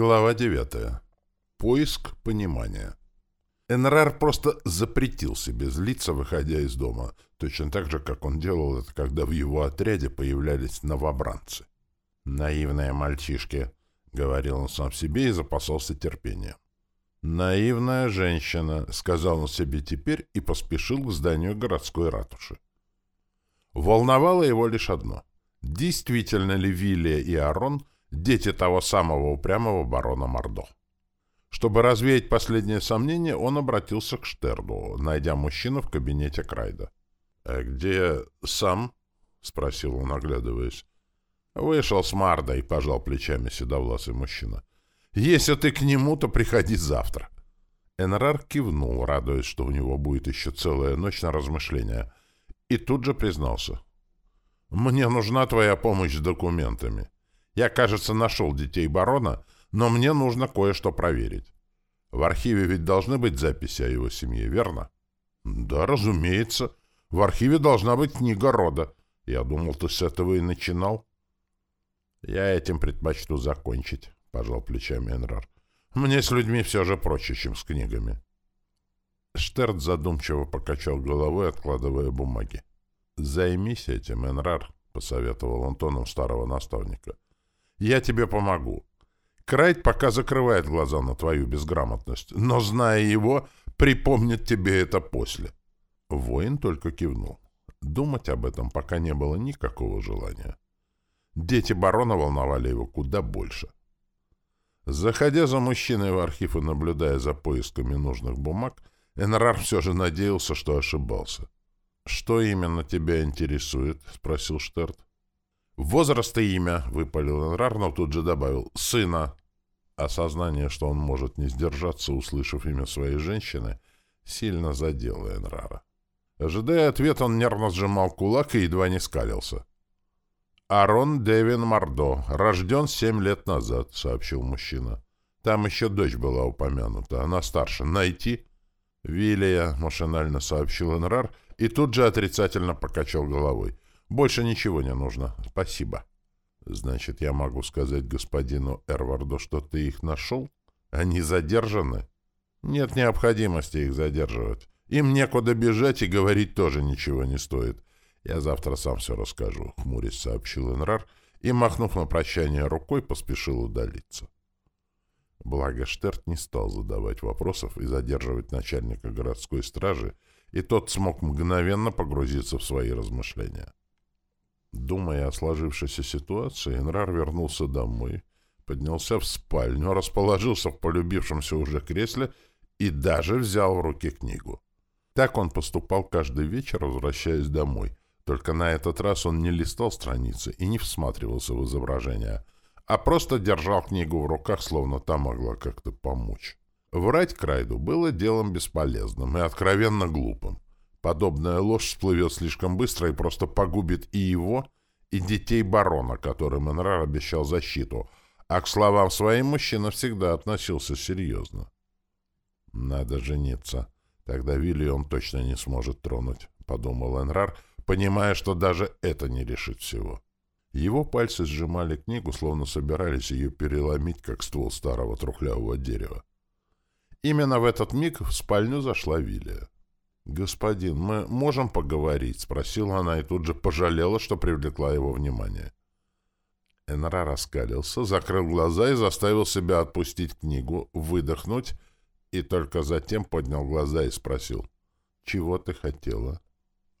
Глава 9. Поиск понимания. Энрар просто запретил себе злиться, выходя из дома, точно так же, как он делал это, когда в его отряде появлялись новобранцы. «Наивные мальчишки», — говорил он сам себе и запасался терпением. «Наивная женщина», — сказал он себе теперь и поспешил к зданию городской ратуши. Волновало его лишь одно. Действительно ли Вилия и Арон — дети того самого упрямого барона Мордо. Чтобы развеять последние сомнения, он обратился к Штерду, найдя мужчину в кабинете Крайда. «А где сам?» — спросил он, оглядываясь. «Вышел с Мардой», — пожал плечами седовласый мужчина. «Если ты к нему, то приходи завтра». Энрар кивнул, радуясь, что у него будет еще целая ночь на размышления, и тут же признался. «Мне нужна твоя помощь с документами». Я, кажется, нашел детей барона, но мне нужно кое-что проверить. В архиве ведь должны быть записи о его семье, верно? Да, разумеется. В архиве должна быть книга рода. Я думал, ты с этого и начинал. Я этим предпочту закончить, пожал плечами Энрар. Мне с людьми все же проще, чем с книгами. Штерт задумчиво покачал головой, откладывая бумаги. «Займись этим, Энрар», — посоветовал он тоном старого наставника. Я тебе помогу. Крайт пока закрывает глаза на твою безграмотность, но, зная его, припомнит тебе это после. Воин только кивнул. Думать об этом пока не было никакого желания. Дети барона волновали его куда больше. Заходя за мужчиной в архив и наблюдая за поисками нужных бумаг, Энрар все же надеялся, что ошибался. «Что именно тебя интересует?» — спросил Штерт. «Возраст и имя», — выпалил Энрар, но тут же добавил «сына». Осознание, что он может не сдержаться, услышав имя своей женщины, сильно задело Энрара. Ожидая ответ, он нервно сжимал кулак и едва не скалился. «Арон Девин Мордо, рожден семь лет назад», — сообщил мужчина. «Там еще дочь была упомянута, она старше. Найти?» «Вилия», — машинально сообщил Энрар, и тут же отрицательно покачал головой. Больше ничего не нужно. Спасибо. Значит, я могу сказать господину Эрварду, что ты их нашел? Они задержаны? Нет необходимости их задерживать. Им некуда бежать и говорить тоже ничего не стоит. Я завтра сам все расскажу, — хмурясь сообщил Энрар и, махнув на прощание рукой, поспешил удалиться. Благо Штерт не стал задавать вопросов и задерживать начальника городской стражи, и тот смог мгновенно погрузиться в свои размышления. Думая о сложившейся ситуации, Энрар вернулся домой, поднялся в спальню, расположился в полюбившемся уже кресле и даже взял в руки книгу. Так он поступал каждый вечер, возвращаясь домой. Только на этот раз он не листал страницы и не всматривался в изображения, а просто держал книгу в руках, словно та могла как-то помочь. Врать Крайду было делом бесполезным и откровенно глупым. Подобная ложь всплывет слишком быстро и просто погубит и его, и детей барона, которым Энрар обещал защиту, а к словам своим мужчина всегда относился серьезно. «Надо жениться. Тогда Вилли он точно не сможет тронуть», — подумал Энрар, понимая, что даже это не решит всего. Его пальцы сжимали книгу, словно собирались ее переломить, как ствол старого трухлявого дерева. Именно в этот миг в спальню зашла Вилия. «Господин, мы можем поговорить?» — спросила она и тут же пожалела, что привлекла его внимание. Энра раскалился, закрыл глаза и заставил себя отпустить книгу, выдохнуть, и только затем поднял глаза и спросил, «Чего ты хотела?»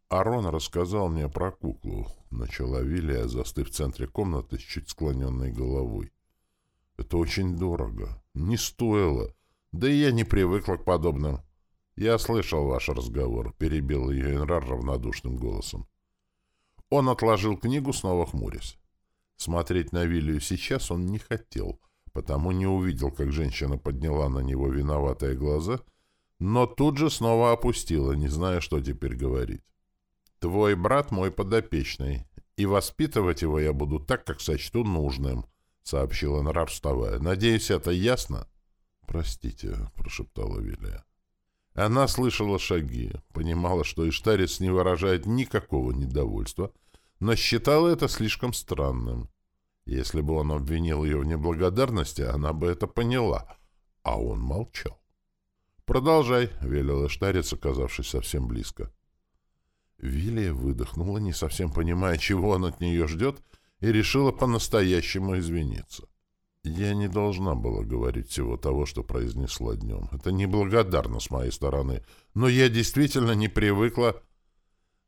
«Арон рассказал мне про куклу», — начала Вилия, застыв в центре комнаты с чуть склоненной головой. «Это очень дорого. Не стоило. Да и я не привыкла к подобным». «Я слышал ваш разговор», — перебил ее Энрар равнодушным голосом. Он отложил книгу, снова хмурясь. Смотреть на Вилию сейчас он не хотел, потому не увидел, как женщина подняла на него виноватые глаза, но тут же снова опустила, не зная, что теперь говорить. «Твой брат мой подопечный, и воспитывать его я буду так, как сочту нужным», — сообщил Энрар, вставая. «Надеюсь, это ясно?» «Простите», — прошептала Вилия. Она слышала шаги, понимала, что Иштарец не выражает никакого недовольства, но считала это слишком странным. Если бы он обвинил ее в неблагодарности, она бы это поняла, а он молчал. «Продолжай», — велела Штарец, оказавшись совсем близко. Вилия выдохнула, не совсем понимая, чего он от нее ждет, и решила по-настоящему извиниться. Я не должна была говорить всего того, что произнесла днем. Это неблагодарно с моей стороны, но я действительно не привыкла...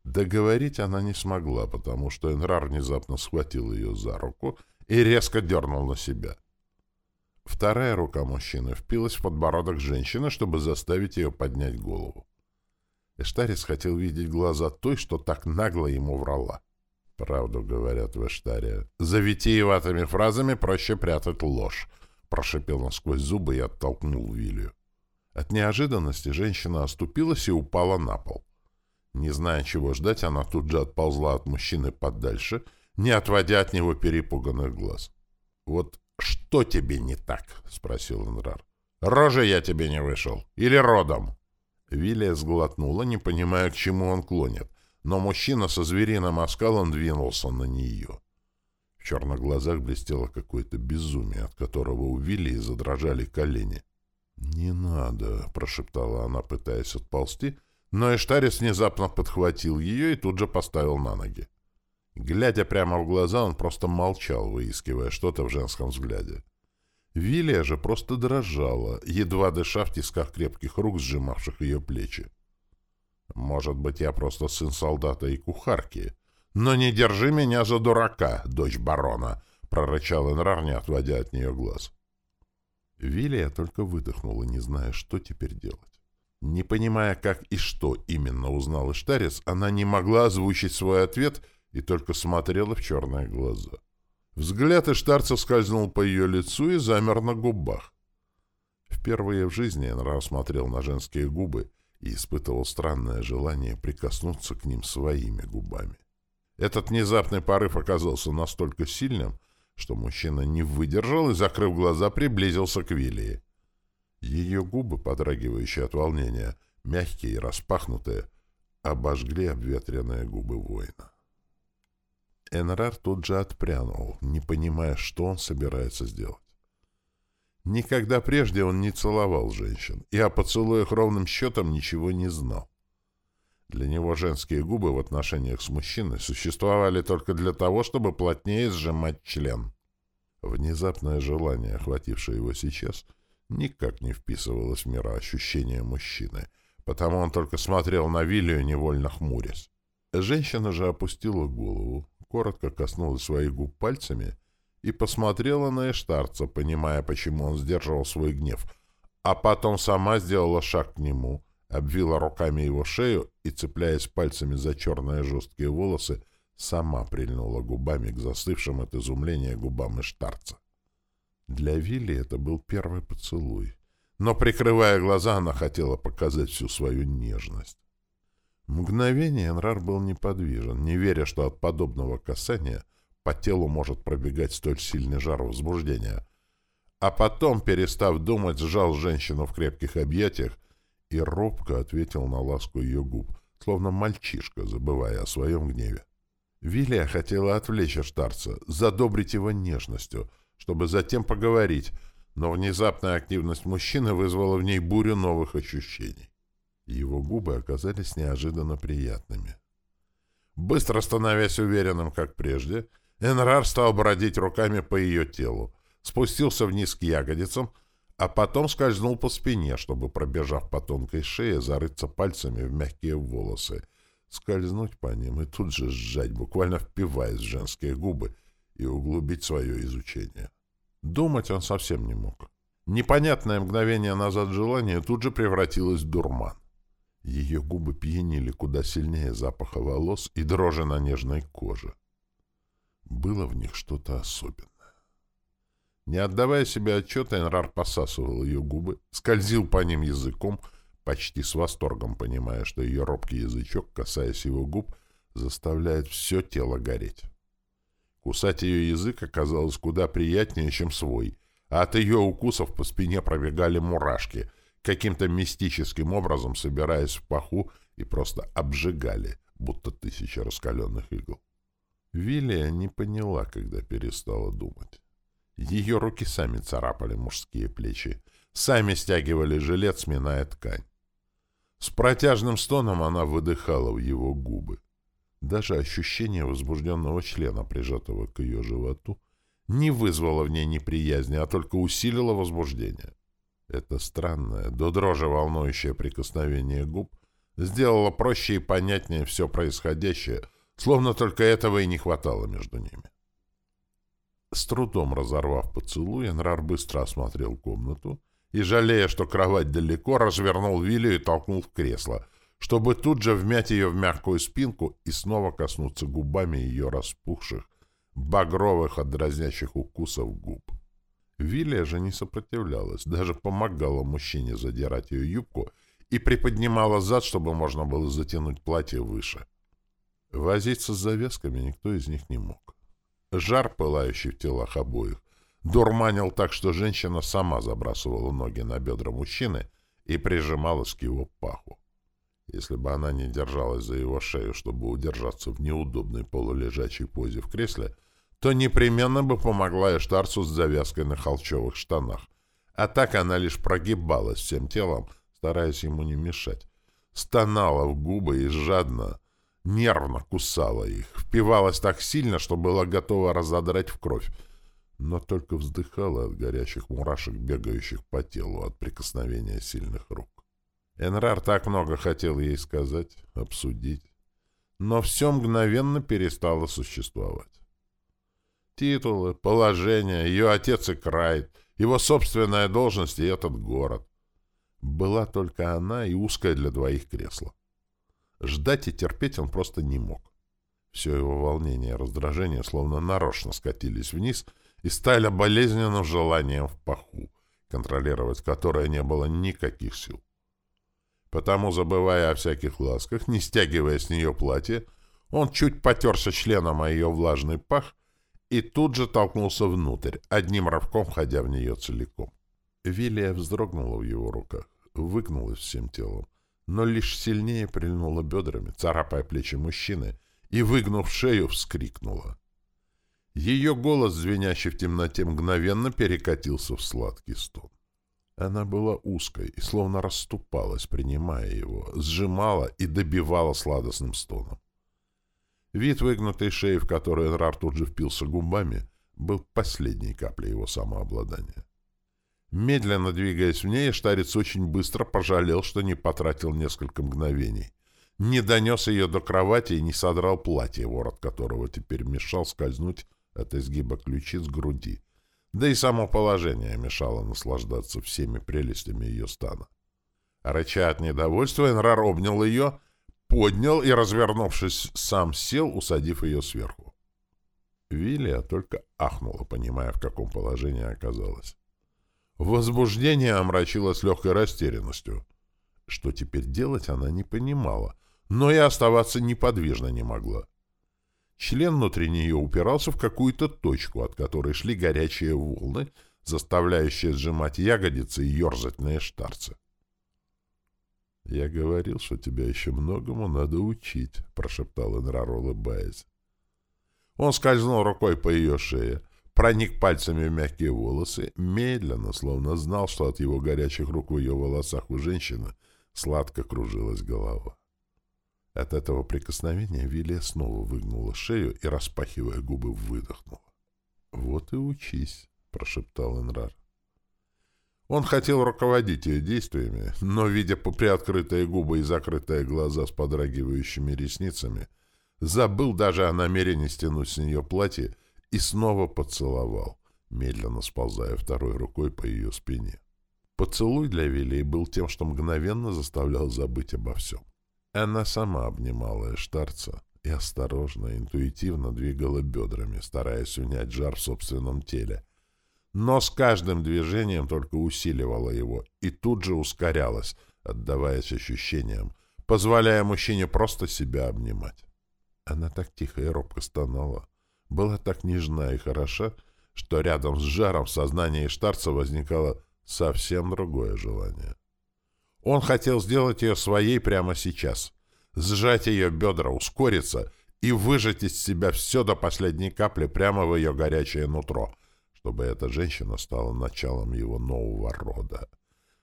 Договорить она не смогла, потому что Энрар внезапно схватил ее за руку и резко дернул на себя. Вторая рука мужчины впилась в подбородок женщины, чтобы заставить ее поднять голову. Эштарис хотел видеть глаза той, что так нагло ему врала. «Правду говорят в Эштаре. За витиеватыми фразами проще прятать ложь», — прошипел он сквозь зубы и оттолкнул Вилью. От неожиданности женщина оступилась и упала на пол. Не зная, чего ждать, она тут же отползла от мужчины подальше, не отводя от него перепуганных глаз. «Вот что тебе не так?» — спросил Энрар. «Рожей я тебе не вышел. Или родом?» Вилия сглотнула, не понимая, к чему он клонит, но мужчина со звериным оскалом двинулся на нее. В черных глазах блестело какое-то безумие, от которого у Вилии задрожали колени. «Не надо», — прошептала она, пытаясь отползти, но Эштарис внезапно подхватил ее и тут же поставил на ноги. Глядя прямо в глаза, он просто молчал, выискивая что-то в женском взгляде. Вилия же просто дрожала, едва дыша в тисках крепких рук, сжимавших ее плечи. «Может быть, я просто сын солдата и кухарки. Но не держи меня за дурака, дочь барона!» — прорычал Энрар, не отводя от нее глаз. Вилия только выдохнула, не зная, что теперь делать. Не понимая, как и что именно узнал Иштарец, она не могла озвучить свой ответ и только смотрела в черные глаза. Взгляд Иштарца скользнул по ее лицу и замер на губах. Впервые в жизни Энрар смотрел на женские губы и испытывал странное желание прикоснуться к ним своими губами. Этот внезапный порыв оказался настолько сильным, что мужчина не выдержал и, закрыв глаза, приблизился к Вилии. Ее губы, подрагивающие от волнения, мягкие и распахнутые, обожгли обветренные губы воина. Энрар тут же отпрянул, не понимая, что он собирается сделать. Никогда прежде он не целовал женщин, и о поцелуях ровным счетом ничего не знал. Для него женские губы в отношениях с мужчиной существовали только для того, чтобы плотнее сжимать член. Внезапное желание, охватившее его сейчас, никак не вписывалось в мироощущение мужчины, потому он только смотрел на Вилию, невольно хмурясь. Женщина же опустила голову, коротко коснулась своих губ пальцами и посмотрела на Эштарца, понимая, почему он сдерживал свой гнев, а потом сама сделала шаг к нему, обвила руками его шею и, цепляясь пальцами за черные жесткие волосы, сама прильнула губами к застывшим от изумления губам Эштарца. Для Вилли это был первый поцелуй, но, прикрывая глаза, она хотела показать всю свою нежность. Мгновение Энрар был неподвижен, не веря, что от подобного касания по телу может пробегать столь сильный жар возбуждения. А потом, перестав думать, сжал женщину в крепких объятиях и робко ответил на ласку ее губ, словно мальчишка, забывая о своем гневе. Вилия хотела отвлечь Эштарца, задобрить его нежностью, чтобы затем поговорить, но внезапная активность мужчины вызвала в ней бурю новых ощущений. Его губы оказались неожиданно приятными. Быстро становясь уверенным, как прежде, Энрар стал бродить руками по ее телу, спустился вниз к ягодицам, а потом скользнул по спине, чтобы, пробежав по тонкой шее, зарыться пальцами в мягкие волосы, скользнуть по ним и тут же сжать, буквально впиваясь в женские губы, и углубить свое изучение. Думать он совсем не мог. Непонятное мгновение назад желание тут же превратилось в дурман. Ее губы пьянили куда сильнее запаха волос и дрожи на нежной коже. Было в них что-то особенное. Не отдавая себе отчета, Энрар посасывал ее губы, скользил по ним языком, почти с восторгом понимая, что ее робкий язычок, касаясь его губ, заставляет все тело гореть. Кусать ее язык оказалось куда приятнее, чем свой, а от ее укусов по спине пробегали мурашки — каким-то мистическим образом собираясь в паху и просто обжигали, будто тысячи раскаленных игл. Вилия не поняла, когда перестала думать. Ее руки сами царапали мужские плечи, сами стягивали жилет, сминая ткань. С протяжным стоном она выдыхала в его губы. Даже ощущение возбужденного члена, прижатого к ее животу, не вызвало в ней неприязни, а только усилило возбуждение. Это странное, до дрожи волнующее прикосновение губ сделало проще и понятнее все происходящее, словно только этого и не хватало между ними. С трудом разорвав поцелуй, Энрар быстро осмотрел комнату и, жалея, что кровать далеко, развернул Вилю и толкнул в кресло, чтобы тут же вмять ее в мягкую спинку и снова коснуться губами ее распухших, багровых от дразнящих укусов губ. Вилия же не сопротивлялась, даже помогала мужчине задирать ее юбку и приподнимала зад, чтобы можно было затянуть платье выше. Возиться с завязками никто из них не мог. Жар, пылающий в телах обоих, дурманил так, что женщина сама забрасывала ноги на бедра мужчины и прижималась к его паху. Если бы она не держалась за его шею, чтобы удержаться в неудобной полулежачей позе в кресле, то непременно бы помогла Эштарцу с завязкой на холчевых штанах. А так она лишь прогибалась всем телом, стараясь ему не мешать. Стонала в губы и жадно, нервно кусала их, впивалась так сильно, что была готова разодрать в кровь, но только вздыхала от горячих мурашек, бегающих по телу от прикосновения сильных рук. Энрар так много хотел ей сказать, обсудить, но все мгновенно перестало существовать. Титулы, положение, ее отец и Крайт, его собственная должность и этот город. Была только она и узкое для двоих кресло. Ждать и терпеть он просто не мог. Все его волнение и раздражение словно нарочно скатились вниз и стали болезненным желанием в паху, контролировать которое не было никаких сил. Потому, забывая о всяких ласках, не стягивая с нее платье, он чуть потерся членом о ее влажный пах и тут же толкнулся внутрь, одним рывком входя в нее целиком. Вилия вздрогнула в его руках, выгнулась всем телом, но лишь сильнее прильнула бедрами, царапая плечи мужчины, и, выгнув шею, вскрикнула. Ее голос, звенящий в темноте, мгновенно перекатился в сладкий стон. Она была узкой и словно расступалась, принимая его, сжимала и добивала сладостным стоном. Вид выгнутой шеи, в которой Энрар тут же впился губами, был последней каплей его самообладания. Медленно двигаясь в ней, Штарец очень быстро пожалел, что не потратил несколько мгновений. Не донес ее до кровати и не содрал платье, ворот которого теперь мешал скользнуть от изгиба ключиц груди, да и само положение мешало наслаждаться всеми прелестями ее стана. Рыча от недовольства, Энрар обнял ее, поднял и, развернувшись, сам сел, усадив ее сверху. Вилия только ахнула, понимая, в каком положении оказалась. Возбуждение омрачилось легкой растерянностью. Что теперь делать, она не понимала, но и оставаться неподвижно не могла. Член внутри нее упирался в какую-то точку, от которой шли горячие волны, заставляющие сжимать ягодицы и ерзать на эштарце. «Я говорил, что тебя еще многому надо учить», — прошептал Энрар, улыбаясь. Он скользнул рукой по ее шее, проник пальцами в мягкие волосы, медленно, словно знал, что от его горячих рук в ее волосах у женщины сладко кружилась голова. От этого прикосновения Вилия снова выгнула шею и, распахивая губы, выдохнула. — Вот и учись, — прошептал Энрар. Он хотел руководить ее действиями, но, видя приоткрытые губы и закрытые глаза с подрагивающими ресницами, забыл даже о намерении стянуть с нее платье и снова поцеловал, медленно сползая второй рукой по ее спине. Поцелуй для Вилии был тем, что мгновенно заставлял забыть обо всем. Она сама обнимала Эштарца и осторожно, интуитивно двигала бедрами, стараясь унять жар в собственном теле. Но с каждым движением только усиливала его и тут же ускорялась, отдаваясь ощущениям, позволяя мужчине просто себя обнимать. Она так тихо и робко стонала, была так нежна и хороша, что рядом с жаром в сознании Штарца возникало совсем другое желание. Он хотел сделать ее своей прямо сейчас, сжать ее бедра, ускориться и выжать из себя все до последней капли прямо в ее горячее нутро, чтобы эта женщина стала началом его нового рода.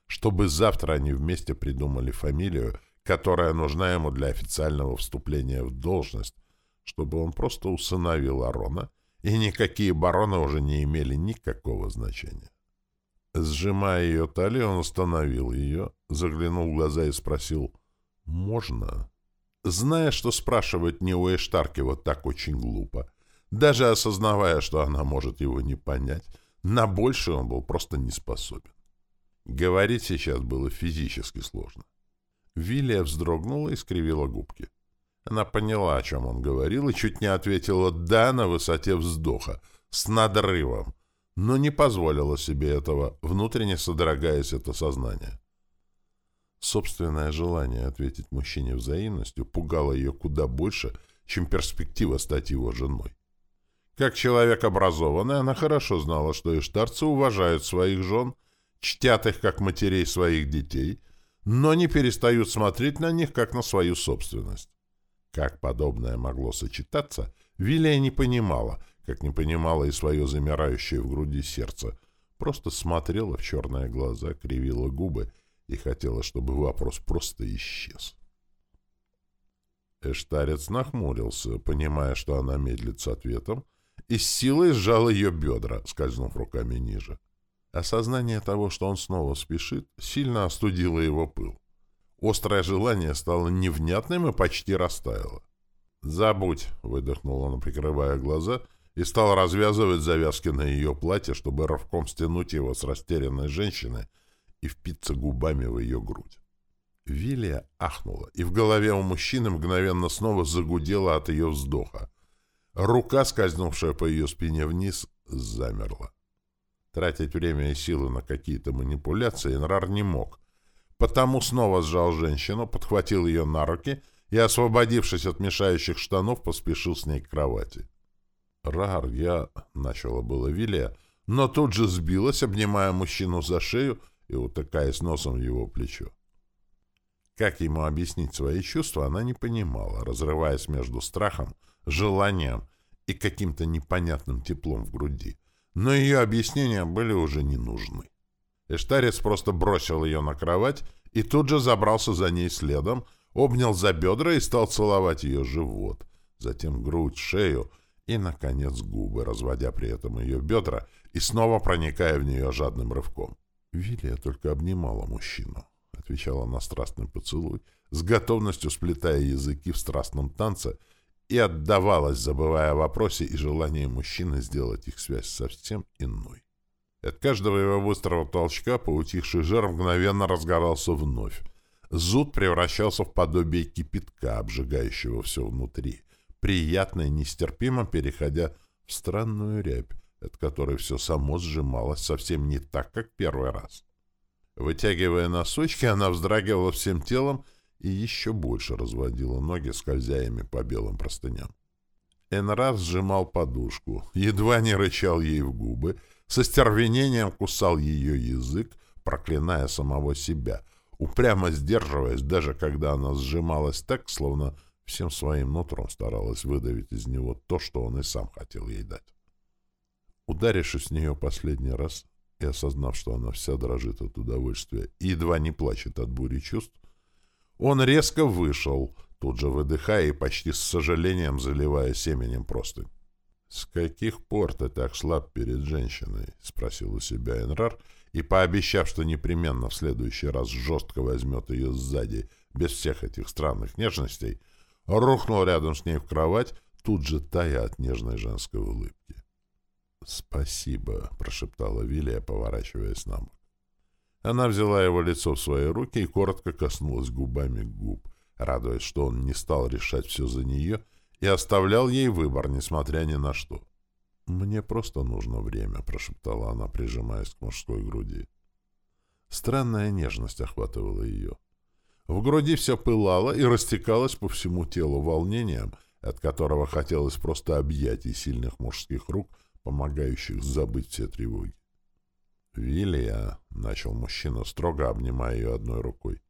Чтобы завтра они вместе придумали фамилию, которая нужна ему для официального вступления в должность, чтобы он просто усыновил Арона, и никакие бароны уже не имели никакого значения. Сжимая ее талию, он остановил ее, заглянул в глаза и спросил «Можно?». Зная, что спрашивать не у Эштарки вот так очень глупо, даже осознавая, что она может его не понять, на большее он был просто не способен. Говорить сейчас было физически сложно. Вилия вздрогнула и скривила губки. Она поняла, о чем он говорил, и чуть не ответила «да» на высоте вздоха, с надрывом, но не позволила себе этого, внутренне содрогаясь это сознание. Собственное желание ответить мужчине взаимностью пугало ее куда больше, чем перспектива стать его женой. Как человек образованный, она хорошо знала, что иштарцы уважают своих жен, чтят их как матерей своих детей, но не перестают смотреть на них, как на свою собственность. Как подобное могло сочетаться, Вилия не понимала, как не понимала и свое замирающее в груди сердце, просто смотрела в черные глаза, кривила губы и хотела, чтобы вопрос просто исчез. Эштарец нахмурился, понимая, что она медлит с ответом, и с силой сжал ее бедра, скользнув руками ниже. Осознание того, что он снова спешит, сильно остудило его пыл. Острое желание стало невнятным и почти растаяло. «Забудь», — выдохнул он, прикрывая глаза, и стал развязывать завязки на ее платье, чтобы рывком стянуть его с растерянной женщины и впиться губами в ее грудь. Вилия ахнула, и в голове у мужчины мгновенно снова загудела от ее вздоха. Рука, скользнувшая по ее спине вниз, замерла. Тратить время и силы на какие-то манипуляции Нрар не мог, потому снова сжал женщину, подхватил ее на руки и, освободившись от мешающих штанов, поспешил с ней к кровати. «Рар, я...» — начала было Вилия, но тут же сбилась, обнимая мужчину за шею и утыкаясь носом в его плечо. Как ему объяснить свои чувства, она не понимала, разрываясь между страхом, желанием и каким-то непонятным теплом в груди. Но ее объяснения были уже не нужны. Эштарец просто бросил ее на кровать и тут же забрался за ней следом, обнял за бедра и стал целовать ее живот, затем грудь, шею и, наконец, губы, разводя при этом ее бедра и снова проникая в нее жадным рывком. Вилия только обнимала мужчину, отвечала на страстный поцелуй, с готовностью сплетая языки в страстном танце и отдавалась, забывая о вопросе и желании мужчины сделать их связь совсем иной. От каждого его быстрого толчка поутихший жар мгновенно разгорался вновь. Зуд превращался в подобие кипятка, обжигающего все внутри, приятно и нестерпимо переходя в странную рябь, от которой все само сжималось совсем не так, как первый раз. Вытягивая носочки, она вздрагивала всем телом и еще больше разводила ноги, скользя ими по белым простыням. Энрар сжимал подушку, едва не рычал ей в губы, со стервенением кусал ее язык, проклиная самого себя, упрямо сдерживаясь, даже когда она сжималась так, словно всем своим нутром старалась выдавить из него то, что он и сам хотел ей дать. Ударившись в нее последний раз и осознав, что она вся дрожит от удовольствия и едва не плачет от бури чувств, он резко вышел, тут же выдыхая и почти с сожалением заливая семенем простынь. «С каких пор ты так слаб перед женщиной?» — спросил у себя Энрар, и, пообещав, что непременно в следующий раз жестко возьмет ее сзади, без всех этих странных нежностей, рухнул рядом с ней в кровать, тут же тая от нежной женской улыбки. «Спасибо», — прошептала Вилия, поворачиваясь на бок. Она взяла его лицо в свои руки и коротко коснулась губами губ, радуясь, что он не стал решать все за нее — и оставлял ей выбор, несмотря ни на что. «Мне просто нужно время», — прошептала она, прижимаясь к мужской груди. Странная нежность охватывала ее. В груди все пылало и растекалось по всему телу волнением, от которого хотелось просто объятий сильных мужских рук, помогающих забыть все тревоги. «Вилия», — начал мужчина, строго обнимая ее одной рукой.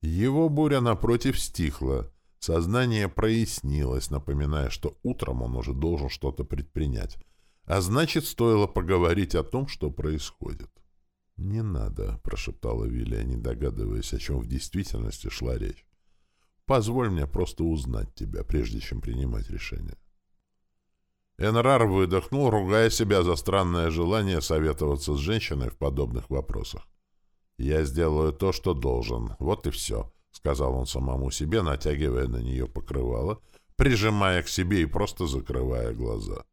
Его буря, напротив, стихла, Сознание прояснилось, напоминая, что утром он уже должен что-то предпринять. А значит, стоило поговорить о том, что происходит. «Не надо», — прошептала Вилия, не догадываясь, о чем в действительности шла речь. «Позволь мне просто узнать тебя, прежде чем принимать решение». Энрар выдохнул, ругая себя за странное желание советоваться с женщиной в подобных вопросах. «Я сделаю то, что должен. Вот и все», — сказал он самому себе, натягивая на нее покрывало, прижимая к себе и просто закрывая глаза.